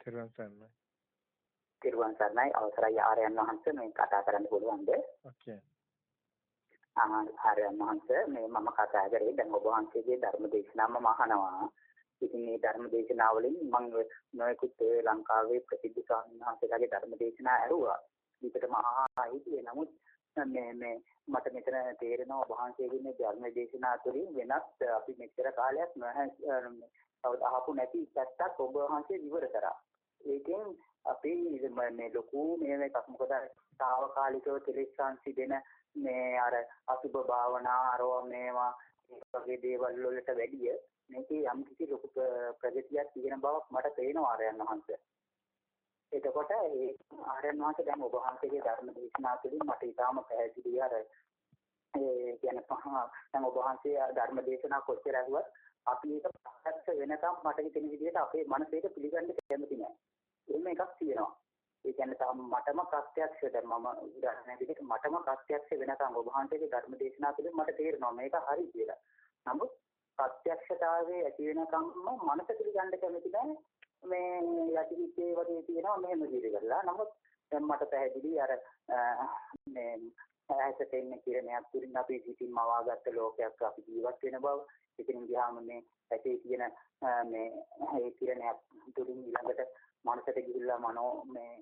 තෙරුවන් සරණයි. තෙරුවන් සරණයි අවසරයි ආර්යයන් වහන්සේ මේ කතා කරන්න පුළුවන්ද? ඔකේ. ආර්යයන් වහන්සේ මේ මම කතා කරේ දැන් ඔබ වහන්සේගේ ධර්ම දේශනාවම අහනවා. ඉතින් මේ ධර්ම දේශනාවලින් මම නොයෙකුත් ලංකාවේ ප්‍රසිද්ධ ස්වාමීන් වහන්සේලාගේ ධර්ම දේශනා ඇහුවා. විකට මහා හිටියේ නමුත් මේ මේ මට මෙතන තේරෙනවා වහන්සේගේ මේ ධර්ම දේශනා තුළින් වෙනත් අපි මෙච්චර කාලයක් කවදා අහපු නැති පැත්තක් ඔබ වහන්සේ විවර කරා. ඒකෙන් අපි මේ ලොකු මේ එකක් මොකද తాවකාලිකව ත්‍රිසංසි දෙන මේ අර අසුබ භාවනා අරව මේවා වගේ දේවල් වලට වැඩිය මේකේ යම් කිසි ලොකු ප්‍රගතියක් තියෙන බවක් මට පේනවා ආරයන් වහන්සේ. එතකොට ඒ ආරයන් වහන්සේ දැන් ඔබ වහන්සේගේ ධර්ම දේශනා තුළින් මට ඊටාම පැහැදිලි අර ඒ කියන්නේ පහ දැන් ඔබ වහන්සේ ධර්ම දේශනා කොච්චර ඇහුවත් අපි ඒක ප්‍රත්‍යක්ෂ වෙනකම් මට හිතෙන විදිහට අපේ මනසේට පිළිගන්න කැමති නෑ. එහෙම එකක් තියෙනවා. ඒ කියන්නේ තාම මටම ප්‍රත්‍යක්ෂ දැන් මම උදාහරණයක් විදිහට මටම ප්‍රත්‍යක්ෂ වෙනකම් ඔබ වහන්සේගේ ධර්ම දේශනා තුළින් මට තේරෙනවා මේක හරි කියලා. නමුත් ප්‍රත්‍යක්ෂතාවයේ ඇති වෙනකම්ම මනස පිළිගන්න කැමති නෑ. මේ යටිහිතේ වගේ තියෙනවා මෙහෙම දිවිගලා. නමුත් දැන් මට පැහැදිලි අර මේ ඇහැට එන්නේ කිරණයක් තුලින් අපි සිතින් මවාගත්ත ලෝකයක් අපි ජීවත් වෙන බව එතනින් ගියාම මේ ඇටේ තියෙන මේ ඒ කිරණයක් දුරින් ඊළඟට මනසට ගිහිල්ලා මනෝ මේ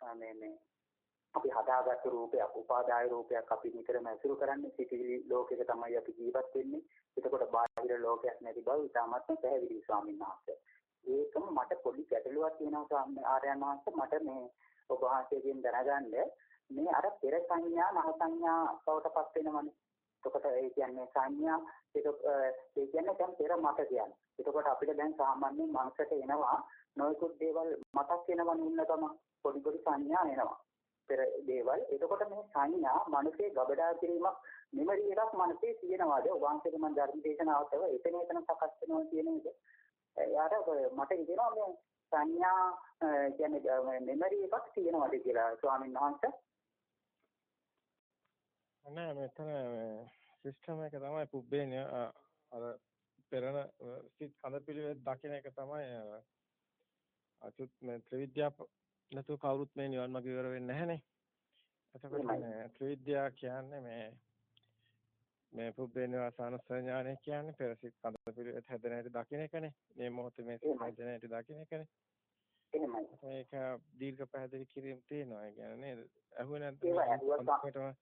මේ මේ අපි හදාගත්තු රූපයක් උපාදාය රූපයක් අපි නිතරම ඇසුරු කරන්නේ සිටිවිලි ලෝකයක තමයි අපි ජීවත් වෙන්නේ. එතකොට බාහිර ලෝකයක් නැති බව ඉතාමත් පැහැදිලි ස්වාමීන් වහන්සේ. ඒකම මට පොඩි ගැටලුවක් තියෙනවා ස්වාමීන් ආර්යයන් වහන්සේ. මට මේ ඔබ වහන්සේගෙන් දැනගන්න මේ අර පෙර සංඥා නව සංඥා බවට පත් වෙනවනේ එතකොට ඒ කියන්නේ සංඥා ඒක ඒ කියන්නේ දැන් පෙර මතකයන්. එතකොට අපිට දැන් සාමාන්‍යයෙන් මනසට එනවා නොයෙකුත් දේවල් මතක් වෙනවන් ඉන්නකම පොඩි පොඩි සංඥා එනවා. පෙර දේවල්. එතකොට මේ සංඥා මනසේ ගබඩා කිරීමක් මෙමරි එකක් මනසේ තියෙනවාද? වංශක මන් ධර්ම දේශනාවතව එතන එතන සකස් වෙනවා කියන එක. යාට මට හිතෙනවා මේ සංඥා කියන්නේ මෙමරි එකක් තියෙනවාද කියලා ස්වාමීන් වහන්සේ නෑ මෙතන සිස්ටම් එක තමයි පුබ්බේනිය අර පෙරණ සිත් කඳ පිළිවෙත් දකින්න එක තමයි අචුත් මේ ත්‍රිවිද්‍යා නැතු කවුරුත් මේ නිවන් මාර්ග ඉවර වෙන්නේ නැහනේ. එතකොට ත්‍රිවිද්‍යා කියන්නේ මේ මේ පුබ්බේනිවාසන සංඥානේ කියන්නේ පෙර සිත් කඳ පිළිවෙත් හැදෙන හැටි දකින්න එකනේ. මේ මොහොතේ මේ හැදෙන හැටි දකින්න එකනේ. ඒක දීර්ඝ පැහැදිලි කිරීම තියෙනවා. ඒ කියන්නේ නේද? අහුවේ නැත්නම්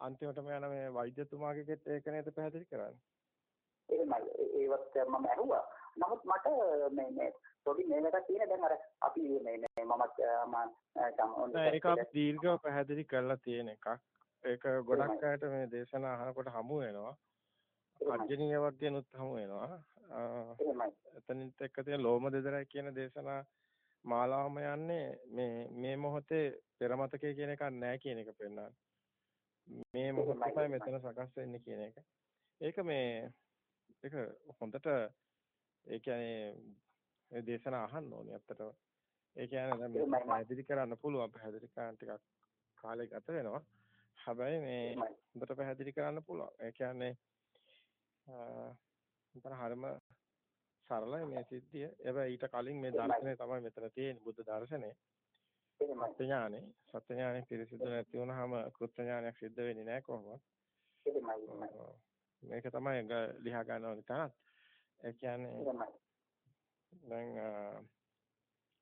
අන්තිමටම යන මේ වෛද්‍යතුමාගේත් ඒක නේද පැහැදිලි කරන්නේ. එහෙමයි. ඒවත් මම ඇහුවා. නමුත් මට මේ මේ පොඩි මේකට තියෙන දැන් අර අපි මේ මේ මම ඒක දීර්ඝව පැහැදිලි කරලා තියෙන එකක්. ඒක ගොඩක් අයට මේ දේශනා අහනකොට හමු වෙනවා. අජ්ජනීය වර්ගයන්ුත් හමු වෙනවා. එහෙමයි. එතනින්ත් එක්ක තියෙන ලෝම දෙදරයි කියන දේශනා මාලාවම යන්නේ මේ මේ මොහොතේ පෙරමතකයේ කියන එකක් නැහැ කියන එක පෙන්නන්නේ. මේ මොහොතයි මෙතන සකස් වෙන්නේ කියන එක. ඒක මේ ඒක හොඳට ඒ කියන්නේ ඒ දේශනා අහන්න ඕනේ ඇත්තටම. ඒ කියන්නේ දැන් පැහැදිලි කරන්න පුළුවන් පැහැදිලි කරන්න ටිකක් කාලය ගත වෙනවා. හැබැයි මේ හොඳට පැහැදිලි කරන්න පුළුවන්. ඒ කියන්නේ අ හරිම සරලයි මේ සිද්ධිය. හැබැයි ඊට කලින් මේ දර්ශනය තමයි මෙතන තියෙන්නේ බුද්ධ දර්ශනය. සත්‍ය ඥානෙ සත්‍ය ඥානෙ පිරිසිදු නැති වුනහම කෘත්‍ය ඥානයක් සිද්ධ වෙන්නේ නැහැ කොහොමද? මේක තමයි ලියා ගන්න ඕනේ තරත්. ඒ කියන්නේ දැන්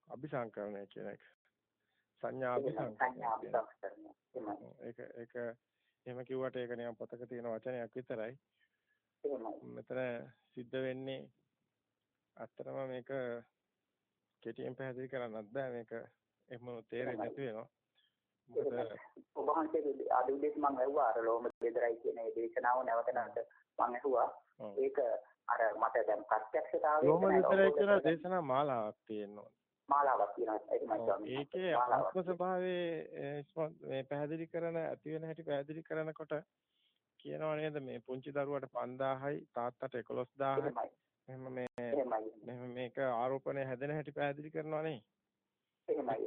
අபிසංකරණය කියන එක. සංඥා අபிසංකරණය. ඒක ඒක එහෙම කිව්වට ඒක නිකන් පොතක තියෙන වචනයක් විතරයි. මෙතන සිද්ධ වෙන්නේ අත්‍තරම මේක කෙටියෙන් පැහැදිලි කරන්නත් බෑ මේක එහෙම තේරෙන්නේ නැති වෙනවා. මොකද ඔබ වහන්සේ අද උදේට මම ඇහුවා අර ලෝම බෙදරයි කියන ඒ දේශනාව නැවත නැවත මම ඇහුවා. ඒක අර මට දැන් ප්‍රත්‍යක්ෂතාවය ලෝම බෙදරයි කියලා දේශනා මාලාවක් තියෙනවා. මාලාවක් තියෙනවා ඒකේ ආත්ම ස්වභාවයේ මේ පැහැදිලි කරන ඇති වෙන හැටි පැහැදිලි කරනකොට කියනවා නේද මේ පුංචි දරුවට 5000යි තාත්තට 11000යි එහෙම මේ මේක ආරෝපණය හැදෙන හැටි පැහැදිලි කරනවා නේ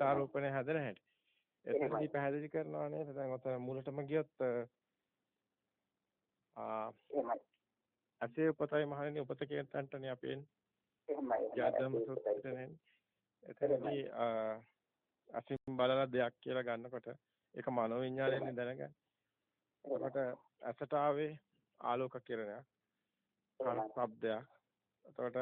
ආරෝපණය හැදෙන හැටි. එතනදී පැහැදිලි කරනවා නේද? දැන් ඔතන මූලටම ගියොත් ආ අසේ උපතයි මහණෙනි උපත කියන තැනටනේ අපි එන්නේ. එහෙමයි. ජාතම සූත්‍රයෙන් එතනදී අසින් බලලා දෙයක් කියලා ගන්නකොට ඒක මනෝ විඥාණයෙන් දැනගන්නේ. එතකොට ඇසට ආවේ ආලෝක කිරණයක්. ශබ්දයක්. එතකොට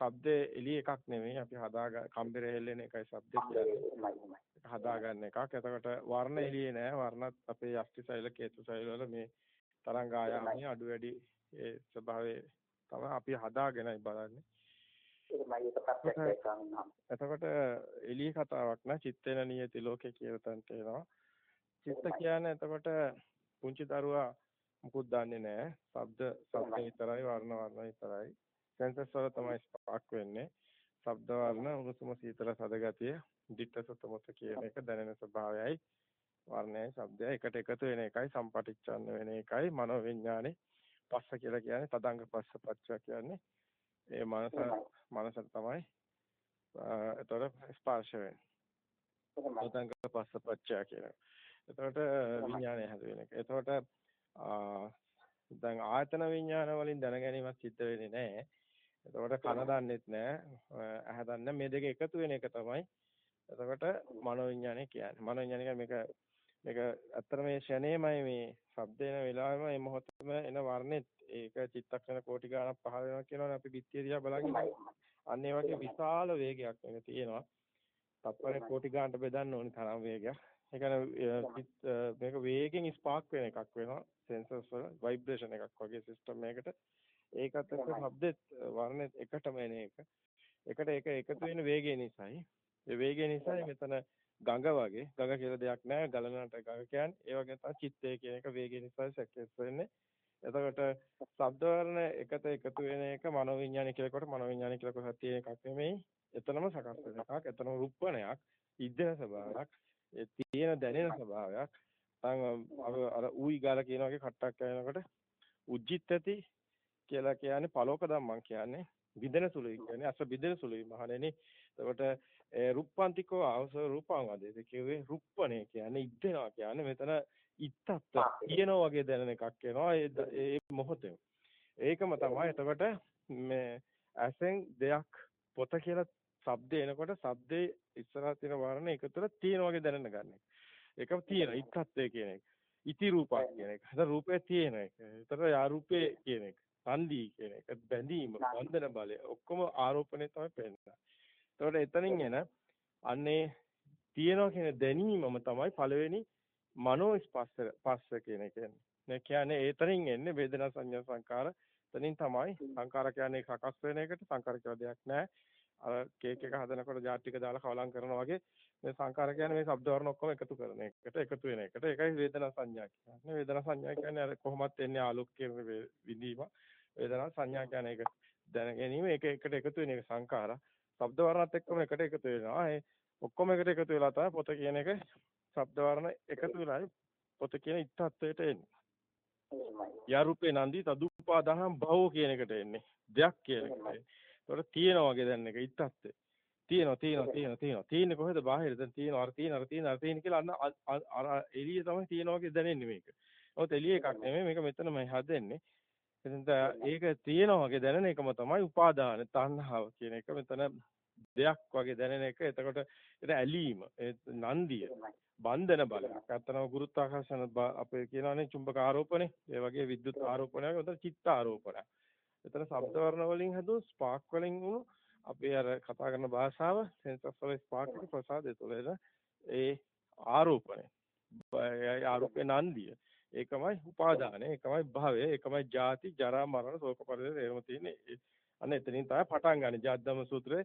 ශබ්දේ එළිය එකක් නෙමෙයි අපි හදාගන්න කම්බරේ හෙල්ලෙන එකයි ශබ්ද කියන්නේ. හදාගන්න එකක්. එතකොට වර්ණ එළියේ නෑ. වර්ණත් අපේ යෂ්ටි සෛල කේතු සෛල වල මේ තරංග ආයාමයේ අඩු වැඩි ඒ ස්වභාවයේ තමයි අපි හදාගෙනයි බලන්නේ. එතකොට එළිය කතාවක් නෑ චිත්තේන නියති ලෝකේ කියලා තන්ට එනවා. චිත්ත කියන්නේ එතකොට පුංචි දරුවා මුකුත් දන්නේ නැහැ. ශබ්ද ශබ්ද විතරයි වර්ණ වර්ණ විතරයි. සෙන්සස් වල තමයි ස්පාක් වෙන්නේ. ශබ්ද වර්ණ උණුසුම සීතල සදගතිය, ditta සතමත කියන එක දැනෙන ස්වභාවයයි වර්ණයයි ශබ්දයයි එකට එකතු වෙන එකයි සම්පටිච්ඡන්න වෙන එකයි මනෝ විඥානේ පස්ස කියලා කියන්නේ තදංග පස්ස පච්ච කියන්නේ ඒ මනස මනසට තමයි එතකොට ස්පර්ශ වෙන්නේ. තදංග පස්ස පච්ච කියන. එතකොට විඥානය හැදෙන එක. එතකොට දැන් ආයතන විඥාන වලින් දැනගැනීමක් සිද්ධ වෙන්නේ නැහැ. එතකොට කන දන්නෙත් නැහැ. ඇහ දන්නේ මේ දෙක එකතු වෙන එක තමයි. එතකොට මනෝ විඥානය කියන්නේ. මනෝ විඥානය මේක මේක ඇත්තට මේ ෂණේමයි මේ ශබ්ද එන වෙලාවෙම මේ මොහොතේම එන වර්ණෙත් ඒක චිත්තක්ෂණ කෝටි ගණන් පහළ වෙනවා කියනවනේ අපි පිටිය දිහා බලන් අන්න ඒ වගේ විශාල වේගයක් මේක තියෙනවා. තත්පරේ කෝටි ගණන්ට බෙදන්න ඕනි තරම් වේගයක්. ඒ කියන්නේ මේක වේගෙන් ස්පාර්ක් වෙන එකක් වෙනවා සෙන්සර්ස් වල ভাইබ්‍රේෂන් එකක් වගේ සිස්ටම් එකකට ඒකත් එක්ක ශබ්දෙත් වර්ණෙත් එකටම එන එක. එකට ඒක එකතු වෙන වේගය නිසායි. ඒ වේගය නිසායි මෙතන ගඟ වගේ ගඟ කියලා දෙයක් නැහැ ගලනට ගඟ කියන්නේ ඒ වගේ තමයි චිත්තය කියන එක වේගය නිසා සැකස් වෙන්නේ. එතකොට ශබ්ද වර්ණ එකට එකතු වෙන එක මනෝවිඤ්ඤාණය කියලා කොට මනෝවිඤ්ඤාණය කියලා කොහොමද තියෙන එකක් නෙමෙයි. එතනම සකස් වෙන එකක් එතනම රුප්පණයක් ඉද්දන ස්වභාවයක් ඒ තියෙන දැනෙන ස්වභාවයක්. අර ඌයි ගාලා කියන වගේ කට්ටක් කරනකොට උජ්ජිත්තති කියලා කියන්නේ පලෝක ධම්මං කියන්නේ විදෙන සුළුයි කියන්නේ අස විදෙන සුළුයි මහණෙනි. එතකොට රුප්පන්තිකෝ අවස රූපං වදේ කිව්වේ රුප්පණේ කියන්නේ ඉද්දෙනවා කියන්නේ මෙතන ඉත්තත් කියනවා වගේ දැනෙන එකක් එනවා ඒ මොහොතේ. ඒකම තමයි එතකොට මේ ඇසෙන් දෙයක් පොත කියලා ශබ්ද එනකොට ශබ්දේ ඉස්සරහ තියෙන වර්ණ එකතුල තියෙන වගේ දැනෙන්න ගන්න එක. ඒකම තියෙන ඉත්තත්වය කියන එක. ඉති රූපක් කියන එක. හද රූපේ තියෙන එක. ඒතර යා රූපේ කියන එක. සංදී කියන එක. බැඳීම, බන්ධන බලය ඔක්කොම ආරෝපණය තමයි පෙන්නන්නේ. ඒතකොට එතනින් එන අන්නේ තියෙනවා කියන දැනීමම තමයි පළවෙනි මනෝ ස්පස්ස පස්ස කියන එක. ඒ කියන්නේ ඒතනින් එන්නේ වේදනා සංඥා සංකාර. එතනින් තමයි සංකාර කියන්නේ සකස් වෙන එකට සංකාර කියලා දෙයක් නැහැ. අර කේක් එක හදනකොට ජාටික දාලා කවලම් කරනවා වගේ මේ සංකාර කියන්නේ මේ ශබ්ද වර්ණ ඔක්කොම එකතු කරන එකට එකතු වෙන එකට ඒකයි වේදනා සංඥා කියන්නේ වේදනා සංඥා කියන්නේ අර කොහොමත් එන්නේ ආලෝක කියන විඳීම වේදනා සංඥා කියන්නේ ඒක දැන ගැනීම ඒක එකට එකතු වෙන එක සංකාර ශබ්ද වර්ණත් එක්කම එකට එකතු වෙනවා. ඒ ඔක්කොම එකට එකතු වෙලා තමයි පොත කියන එක ශබ්ද වර්ණ එකතු වෙලායි පොත කියන ඉත්තත්වයට එන්නේ. යාරුපේ නන්දි තදුපාදාහම් භවෝ කියන එකට එන්නේ. දෙයක් කියන එකට. ඒකට තියෙනවා වගේ දැන් එක ඉත්තත් තියෙනවා තියෙනවා තියෙනවා තියෙනවා. තියෙන්නේ කොහෙද? බාහිර. දැන් තියෙනවා අර තියෙන අර තියෙන අර තියෙන කියලා අන්න අර එළිය තමයි තියෙනවා වගේ දැනෙන්නේ මේක. ඔත එළිය එකක් නෙමෙයි. මේක මෙතනමයි හදන්නේ. එතෙන්ට ඒක තියෙනවා වගේ දැනෙන එකම තමයි උපාදාන තණ්හාව කියන එක මෙතන දෙයක් වගේ දැනෙන එක. එතකොට ඒක ඇලීම, නන්දිය, බන්ධන බලයක්. අත්තනම ගුරුත්වාකර්ෂණ අපේ කියනවානේ චුම්බක ආරෝපණය. ඒ වගේ විද්‍යුත් ආරෝපණයක්, උතන චිත්ත ආරෝපණයක්. එතන ශබ්ද වර්ණ වලින් හැදුණු ස්පාර්ක් වලින් වුණු අපේ අර කතා කරන භාෂාව සෙන්සස් වල ස්පාර්ක් එක ප්‍රසාදය තුළ ඒ ආරෝපණය ආරෝපේ නන්දිය ඒකමයි උපාදානය ඒකමයි භවය ඒකමයි ජාති ජරා මරණ ශෝක පරිදේ එහෙම තියෙන්නේ අන්න එතනින් තමයි පටන් ගන්න ජාද්දම සූත්‍රයේ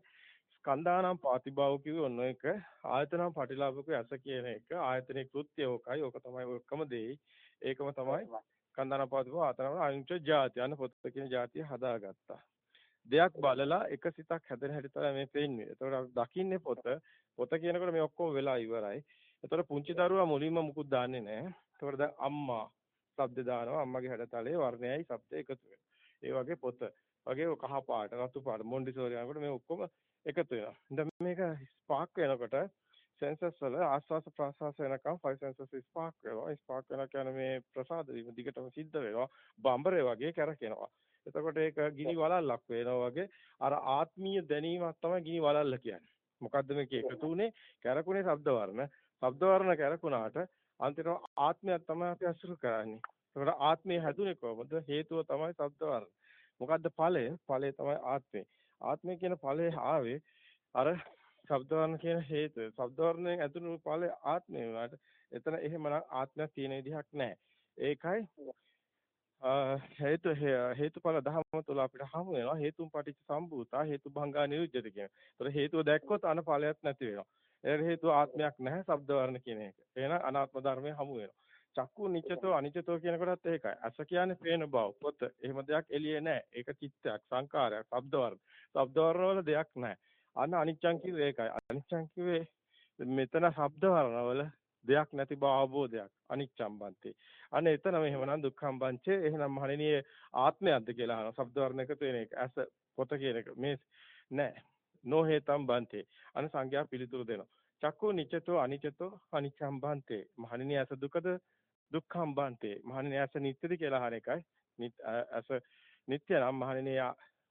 ස්කන්ධානම් පාතිභාව කිව්වේ ඔන්න එක ආයතනම් පටිලාභක ඇස කියන එක ආයතනේ කෘත්‍ය ඕකයි ඕක තමයි ඔක්කොම දෙයි ඒකම තමයි කන්දනපවතිව ආතනම අනිච්ච ಜಾති අන්න පොත කියන ಜಾතිය හදාගත්තා. දෙයක් බලලා එක සිතක් හැදෙන හැටි තමයි මේ පෙන්නේ. ඒතකොට දකින්නේ පොත. පොත කියනකොට මේ ඔක්කොම වෙලා ඉවරයි. ඒතකොට පුංචි දරුවා මුලින්ම මුකුත් දාන්නේ නැහැ. ඒතකොට දැන් අම්මා ශබ්ද දානවා. අම්මගේ හැඩතලේ වර්ණයයි ශබ්ද එකතු. ඒ වගේ පොත. වගේ කහ පාට, රතු පාට, මොන්ඩිසෝරි යනකොට මේ ඔක්කොම එකතු වෙනවා. දැන් මේක ස්පාර්ක් වෙනකොට සෙන්සර්ස් වල ආස්වාස ප්‍රාස්වාස වෙනකම් ෆයිව් සෙන්සර්ස් ස්පාර්ක් වෙනවා. ස්පාර්ක් වෙනවා කියන්නේ මේ ප්‍රසාද වීම දිගටම සිද්ධ වෙනවා. බම්බරේ වගේ කැරකෙනවා. එතකොට ඒක ගිනි වලල්ලක් වෙනවා වගේ අර ආත්මීය දැනීමක් තමයි ගිනි වලල්ල කියන්නේ. මොකද්ද මේක එකතු වුනේ? කැරකුනේ ශබ්ද වර්ණ. ශබ්ද වර්ණ කැරකුණාට අන්තිමට ආත්මයක් තමයි අපි අසුරු කරන්නේ. ඒකට ආත්මය හැදුනේ කොහොමද? හේතුව තමයි ශබ්ද වර්ණ. මොකද්ද ඵලය? ඵලය තමයි ආත්මය. ආත්මය කියන ඵලය ආවේ අර ශබ්ද වර්ණ කියන හේතුව. ශබ්ද වර්ණයෙන් ඇතුළු ඵලය ආත්මය වුණාට එතන එහෙමනම් ආත්මයක් තියෙන විදිහක් නැහැ. ඒකයි හේතු හේතුඵල ධර්ම තුල අපිට හමු වෙනවා හේතුන් පටිච්ච සම්භූතා හේතුභංගා නිරුද්ධති කියන. ඒතර හේතුව දැක්කොත් අන ඵලයක් නැති වෙනවා. ඒ හේතුව ආත්මයක් නැහැ ශබ්ද වර්ණ කියන එක. එහෙනම් අනාත්ම ධර්මයේ හමු වෙනවා. චක්කු නිච්චතෝ අනිච්චතෝ කියන කොටත් ඒකයි. අස කියන්නේ පේන බව. පොත. එහෙම දෙයක් එළියේ නැහැ. ඒක චිත්තයක්, සංකාරයක්, ශබ්ද වර්ණ. ශබ්ද වර්ණ වල දෙයක් නැහැ. අන්න අනිච්චං කිව්වේ ඒකයි. අනිච්චං කිව්වේ මෙතන ශබ්ද වර්ණ වල දෙයක් නැති බව අවබෝධයක් අනිච්චම් බන්තේ. අන්න එතන මෙහෙමනම් දුක්ඛම් බංචේ එහෙනම් මහණෙනි ආත්මයක්ද කියලා අහනවා. ශබ්ද වර්ණ එකතු වෙන එක. ඇස පොත කියන එක. මේ නෑ. නොහේතම් බන්තේ. අන්න සංඥා පිළිතුරු දෙනවා. චක්කෝ නිච්චතෝ අනිච්චතෝ අනිච්චම් බන්තේ. මහණෙනි ඇස දුකද දුක්ඛම් බන්තේ. මහණෙනි ඇස නිට්ටද කියලා අහන එකයි. ඇස නිට්ටය නම් මහණෙනි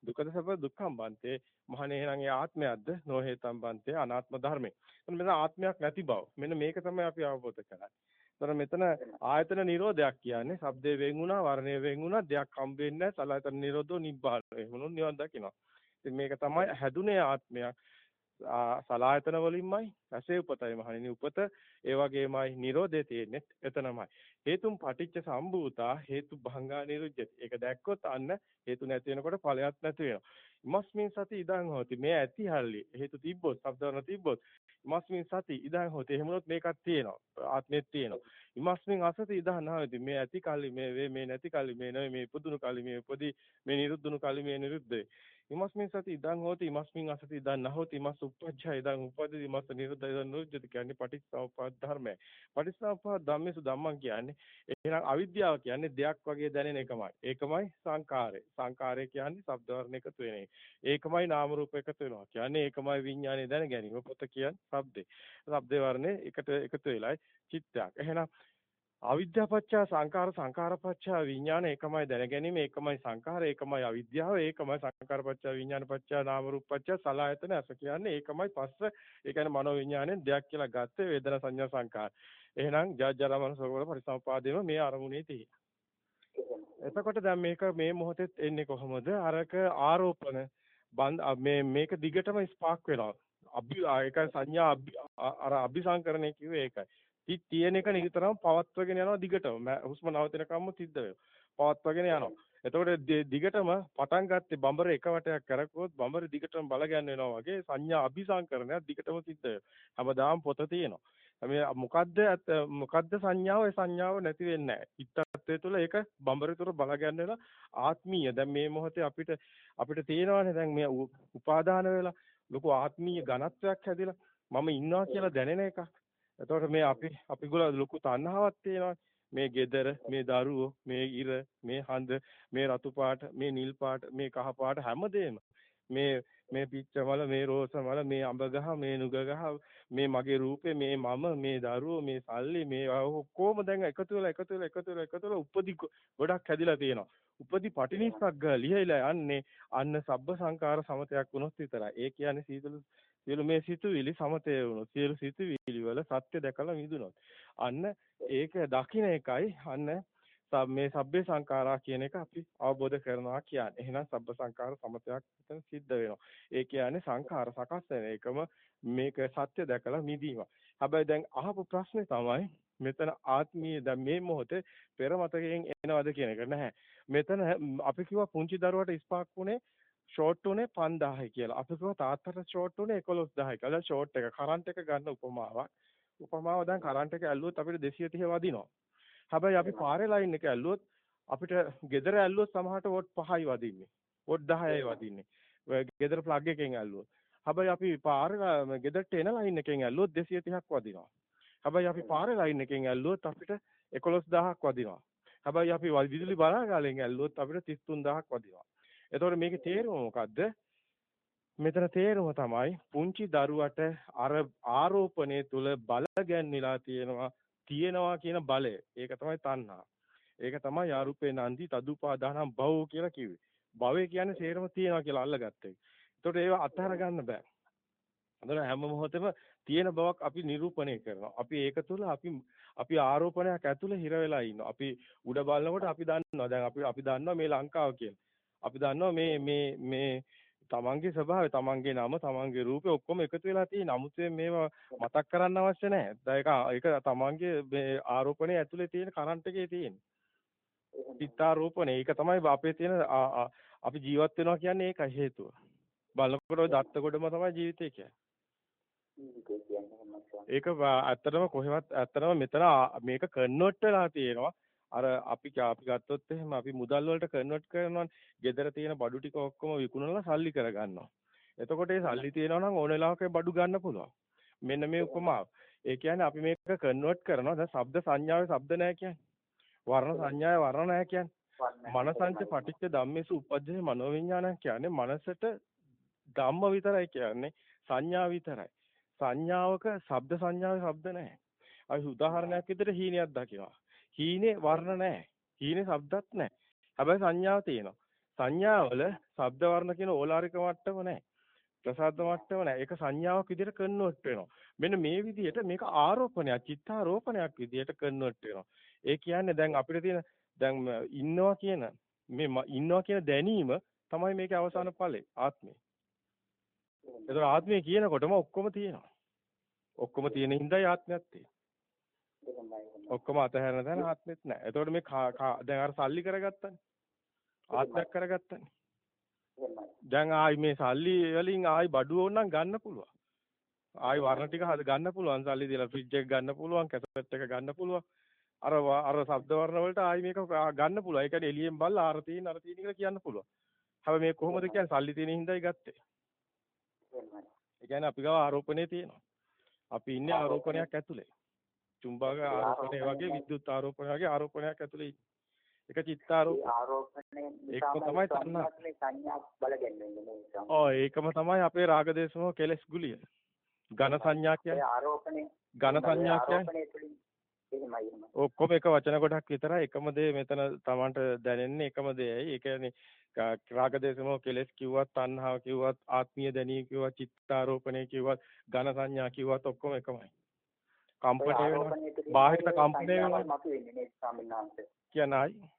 දුකද සබ දුක්ඛම් බන්තේ මහණේ එහෙනම් ඒ ආත්මයක්ද නොහේතම් බන්තේ අනාත්ම ධර්මේ. එතන මෙතන ආත්මයක් නැති බව. මෙන්න මේක තමයි අපි අවබෝධ කරන්නේ. එතන මෙතන ආයතන නිරෝධයක් කියන්නේ ශබ්දේ වෙන් වුණා, වර්ණේ වෙන් වුණා, දෙයක් හම්බ වෙන්නේ නැහැ. සලආයතන නිරෝධෝ නිබ්බාන. එහෙමනොත් නිවන් දකිනවා. ඉතින් මේක තමයි හැදුනේ ආත්මයක්. සලායතන වලින්මයි ඇසේ උපතයි මහණෙනි. උපත ඒ වගේමයි Nirodhe තියෙන්නේ එතනමයි. හේතුම් පටිච්ච සම්භූතා හේතු භංගා නිරුද්ධති ඒක දැක්කොත් අන්න හේතු නැති වෙනකොට ඵලයක් නැති වෙනවා. ඉමස්මින් සති ඉදං හොති. මේ ඇති හල්ලි හේතු තිබ්බොත් සබ්දවන තිබ්බොත් ඉමස්මින් සති ඉදං හොති. එහෙමනොත් මේකක් තියෙනවා. ආත්මෙත් තියෙනවා. ඉමස්මින් අසති ඉදං නැවති මේ ඇති කල්ලි මේ වේ මේ නැති කල්ලි මේ නෙවෙයි මේ පුදුණු කල්ලි මේ උපදී මේ නිරුද්ධුණු කල්ලි මේ නිරුද්ධේ. ඉමස්මින් සති ඉදං හෝති ඉමස්මින් අසති ඉදං නහෝති ඉමස් උප්පජ්ජය ඉදං උපදිති ඉමස් නිරුද්ධ ඉදං නිරුද්ධති කියන්නේ පටිච්චසමුප්පාද ධර්මය. පටිච්චසමුප්පාද ධම්මේසු ධම්මං කියන්නේ එහෙනම් අවිද්‍යාව කියන්නේ දෙයක් වගේ දැනෙන එකමයි. ඒකමයි සංකාරය. සංකාරය කියන්නේ ශබ්ද වර්ණ එකතු වෙන එක. ඒකමයි නාම රූප එකතු වෙනවා. කියන්නේ ඒකමයි විඥානය දැන ගැනීම. පොත කියන්නේ ශබ්දේ. ශබ්දේ වර්ණේ එකට එකතු වෙලයි චිත්තයක්. එහෙනම් අවිද්‍යාපච්චා සංකාර සංකාරපච්චා විඥාන ඒකමයි දැනගැනීම ඒකමයි සංකාර ඒකමයි අවිද්‍යාව ඒකමයි සංකාරපච්චා විඥානපච්චා නාම රූපපච්චා සලආයතන අස කියන්නේ ඒකමයි පස්ස. ඒ කියන්නේ මනෝ විඥාණයෙන් දෙයක් කියලා ගත්තේ වේදනා සංඥා සංකාර එහෙනම් ජාජරා මනසවල පරිසම්පාදේම මේ අරමුණේ තියෙනවා. එතකොට දැන් මේක මේ මොහොතෙත් එන්නේ කොහොමද? අරක ආරෝපණ මේ මේක දිගටම ස්පාක් වෙනවා. අභි ඒක සංඥා අර අபிසංකරණය කිව්වේ ඒකයි. තිත් තියෙන එක නිතරම පවත්වගෙන යනවා දිගටම. හුස්ම නවතිනකම්ම සිද්ධ වෙනවා. පවත්වගෙන යනවා. එතකොට දිගටම පටන් ගත්තේ බඹර එක වටයක් කරකුවොත් බඹර දිගටම බල ගන්න වෙනවා වගේ සංඥා අபிසංකරණයක් දිගටම සිද්ධ වෙනවා. හැමදාම පොත තියෙනවා. මේ මොකද්ද මොකද්ද සංඥාව ඒ සංඥාව නැති වෙන්නේ නැහැ. ඉත්තත්වයේ තුල ඒක බඹරතොර බල ගන්න වෙලා ආත්මීය. දැන් මේ මොහොතේ අපිට අපිට තියෙනවානේ දැන් මේ උපාදාන වෙලා ලොකු ආත්මීය ඝනත්වයක් හැදිලා මම ඉන්නවා කියලා දැනෙන එකක්. එතකොට මේ අපි අපි ගොල්ලෝ ලොකු තණ්හාවක් තියෙනවා. මේ gedara, මේ දරුවෝ, මේ ඉර, මේ හඳ, මේ රතු පාට, මේ නිල් පාට, මේ කහ පාට හැමදේම. මේ මේ පිච්චමල මේ රෝසමල මේ අඹ ගහ මේ නුග ගහ මේ මගේ රූපේ මේ මම මේ දරුවෝ මේ සල්ලි මේ ඔක්කොම දැන් එකතු වෙලා එකතු වෙලා එකතු වෙලා එකතු වෙලා උපදි ගොඩක් හැදිලා තියෙනවා. උපදි පටිනිස්සග්ග ලියයිලා යන්නේ අන්න සබ්බ සංකාර සමතයක් වුණොත් විතරයි. ඒ කියන්නේ සීතල සියලු මේ සිතුවිලි සමතය වුණොත් සියලු සිතුවිලි වල සත්‍ය දැකලා මිදුනොත් අන්න ඒක දකින්න එකයි අන්න මේ සබ්බේ සංඛාරා කියන එක අපි අවබෝධ කරනවා කියන්නේ. එහෙනම් සබ්බ සංඛාර සමතයක් එතන සිද්ධ වෙනවා. ඒ කියන්නේ සංඛාර සකස් වෙන එකම මේක සත්‍ය දැකලා මිදීම. හැබැයි දැන් අහපු ප්‍රශ්නේ තමයි මෙතන ආත්මීය දැන් මේ මොහොතේ පෙර මතකයෙන් එනවද කියන එක නැහැ. මෙතන අපි කිව්වා පුංචි දරුවට ස්පාක් වුණේ ෂෝට් උනේ 5000යි කියලා. අපි කිව්වා තාත්තට ෂෝට් උනේ 11000යි කියලා. දැන් ෂෝට් එක කරන්ට් එක ගන්න උපමාවක්. උපමාව දැන් කරන්ට් එක ඇල්ලුවොත් අපිට 230 වදිනවා. හැබැයි අපි පාරේ ලයින් එක ඇල්ලුවොත් අපිට ගෙදර ඇල්ලුවොත් සමහරට වොට් 5යි වදින්නේ. වොට් 10යි වදින්නේ. ගෙදර ප්ලග් එකෙන් ඇල්ලුවොත්. හැබැයි අපි පාරේ ගෙදරට එන ලයින් එකෙන් ඇල්ලුවොත් 230ක් වදිනවා. හැබැයි අපි පාරේ ලයින් එකෙන් ඇල්ලුවොත් අපිට 11000ක් වදිනවා. හැබැයි අපි විදුලි බලාගාලෙන් ඇල්ලුවොත් අපිට 33000ක් වදිනවා. එතකොට මේකේ තේරුම මොකද්ද? මෙතන තේරුම තමයි පුංචි දරුවට අර ආරෝපණය තුල බල ගැන්විලා තියෙනවා තියෙනවා කියන බලය. ඒක තමයි තණ්හා. ඒක තමයි ආරූපේ නන්දි තදුපාදානම් භව කියලා කිව්වේ. භවය කියන්නේ සේරම තියෙනවා කියලා අල්ලගත්ත එක. ඒතකොට ඒව අත්හර ගන්න බෑ. හඳුනන හැම මොහොතෙම තියෙන බවක් අපි නිරූපණය කරනවා. අපි ඒක තුළ අපි අපි ආරෝපණයක් ඇතුළේ හිර වෙලා ඉන්නවා. අපි උඩ බලනකොට අපි දන්නවා. දැන් අපි අපි දන්නවා මේ ලංකාව කියලා. අපි දන්නවා මේ මේ මේ තමන්ගේ ස්වභාවය, තමන්ගේ නම, තමන්ගේ රූපය ඔක්කොම එකතු වෙලා තියෙන. 아무තේ මේවා මතක් කරන්න අවශ්‍ය නැහැ. ඒක ඒක තමන්ගේ මේ ආරෝපණය ඇතුලේ තියෙන කරන්ට් එකේ තියෙන. චිත්තාරෝපණය. ඒක තමයි අපේ තියෙන අපි ජීවත් වෙනවා කියන්නේ ඒකයි හේතුව. බලනකොට ඔය දත්ත කොටම තමයි ජීවිතය කියන්නේ. ඒක ඇත්තටම කොහෙවත් ඇත්තටම මෙතන මේක කන්වර්ට් වෙලා තියෙනවා. අර අපි අපි ගත්තොත් එහෙම අපි මුදල් වලට කන්වර්ට් කරනවානේ. ගෙදර තියෙන බඩු ටික ඔක්කොම විකුණලා සල්ලි කරගන්නවා. එතකොට ඒ සල්ලි තියෙනවා නම් ඕන වෙලාවක බඩු ගන්න පුළුවන්. මෙන්න මේ උපමාව. ඒ කියන්නේ අපි මේක කන්වර්ට් කරනවා. දැන් ශබ්ද සංඥාවේ ශබ්ද නැහැ කියන්නේ. වර්ණ සංඥාවේ වර්ණ නැහැ කියන්නේ. මනසංච පටිච්ච ධම්මේසු උපජ්ජේ මනෝවිඤ්ඤාණය කියන්නේ මනසට ධම්ම විතරයි කියන්නේ සංඥා විතරයි. සංඥාවක ශබ්ද සංඥාවේ ශබ්ද නැහැ. අපි උදාහරණයක් විදිහට හීනයක් දකිනවා. හීනේ වර්ණ නැහැ. හීනේ ශබ්දත් නැහැ. හැබැයි සංඥාව තියෙනවා. සංඥාවල ශබ්ද වර්ණ කියන ඕලාරික මට්ටම නැහැ. ප්‍රසාද මට්ටම නැහැ. ඒක සංඥාවක් විදිහට කන්වර්ට් වෙනවා. මෙන්න මේ විදිහට මේක ආරෝපණයක්, චිත්තාරෝපණයක් විදිහට කන්වර්ට් වෙනවා. ඒ කියන්නේ දැන් අපිට තියෙන දැන් ඉන්නවා කියන මේ ඉන්නවා කියන දැනීම තමයි මේකේ අවසාන ඵලය ආත්මය. ඒතර ආත්මය කියනකොටම ඔක්කොම තියෙනවා. ඔක්කොම තියෙන හින්දායි ආත්මයක් තියෙන්නේ. ඔක්කොම අතහැරන තැන ආත්මෙත් නැහැ. එතකොට මේ දැන් අර සල්ලි කරගත්තනේ. ආත්මයක් කරගත්තනේ. දැන් ආයි මේ සල්ලි වලින් ආයි බඩුව ඕනනම් ගන්න පුළුවන්. ආයි වර්ණ ටික හද ගන්න පුළුවන් සල්ලි දීලා ෆ්‍රිජ් එක ගන්න පුළුවන් කැසට් එක ගන්න පුළුවන්. අර අර ශබ්ද වර්ණ වලට ආයි මේක ගන්න පුළුවන්. ඒ කියන්නේ එළියෙන් බලලා අර තියෙන අර තියෙන කියලා කියන්න පුළුවන්. හැබැයි මේ කොහොමද කියන්නේ සල්ලි තියෙන හින්දායි ගත්තේ. ඒ කියන්නේ අපි ගාව ආරෝපණය තියෙනවා. අපි ඉන්නේ ආරෝපණයක් ඇතුලේ. චුම්බක ආරෝපණය වගේ විද්‍යුත් ආරෝපණය වගේ ආරෝපණයක් ඇතුලේ ඒක චිත්තාරෝපණය ආරෝපණය ඒකම තමයි සංඥා බල ගැන්වෙන්නේ ඔව් ඒකම තමයි අපේ රාගදේශම කෙලස් ගුලිය. ඝන සංඥා කියන්නේ. ආරෝපණය ඝන සංඥා කියන්නේ. ඔක්කොම එක වචන කොටක් විතරයි. එකම දේ මෙතන Tamanට දැනෙන්නේ එකම දෙයයි ඒ කියන්නේ රාගදේශම කෙලස් කිව්වත් තණ්හාව කිව්වත් ආත්මීය දැනීම කිව්වත් චිත්තාරෝපණය කිව්වත් ඝන සංඥා කිව්වත් ඔක්කොම එකමයි කම්පණය වෙනවා බාහිරට කම්පණය වෙනවා මතුවෙන්නේ මේ ස්වාමීන් වහන්සේ කියනයි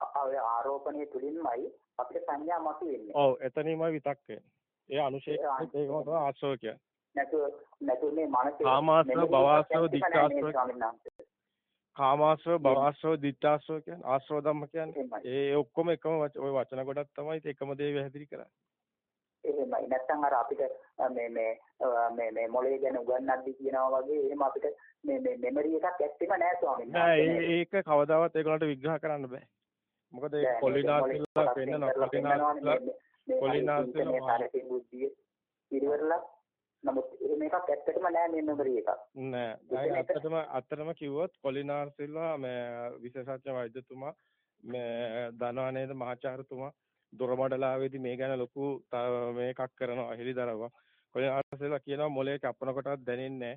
ආ ආරෝපණය තුලින්මයි අපිට සංඥා මතුවෙන්නේ. ඔව් එතනින්මයි විතක් වෙන්නේ. ඒ අනුශේෂ ඒකම තමයි ආශ්‍රව කියන්නේ. නැතු නැතු මේ මනසේ කාමාශ්‍රව භවආශ්‍රව දික්ඛාශ්‍රව කාමාශ්‍රව භවආශ්‍රව දික්ඛාශ්‍රව කියන්නේ ආශ්‍රව ධම්ම කියන්නේ. ඒ ඔක්කොම එකම ওই වචන කොටක් තමයි ඒකම දේ වැහැදිලි කරන්නේ එහෙමයි නැත්නම් අර අපිට මේ මේ මේ මේ මොලේ ගැන උගන්වද්දි කියනවා වගේ එහෙම අපිට මේ මේ මෙමරි එකක් ඇත්තෙම නැහැ ස්වාමීන් වහන්සේ. නෑ ඒක කවදාවත් ඒගොල්ලන්ට විග්‍රහ කරන්න බෑ. මොකද ඒ කොලිනාස්ලා වෙන්න කොලිනාස්ලා කොලිනාස්ලා බුද්ධිය පිරිවරලා නමුත් එහෙම එකක් ඇත්තටම නෑ මේ මෙමරි එකක්. නෑ. ඇත්තටම ඇත්තටම කිව්වොත් කොලිනාස්ලා මේ විශේෂඥ වෛද්‍යතුමා මේ ධනවනේද මහාචාර්යතුමා දොරමඩලාවේදී මේ ගැන ලොකු මේකක් කරනවා හෙලිදරව්වක්. කොලිනාස්ලා කියනවා මොලේ කපන කොටවත් දැනෙන්නේ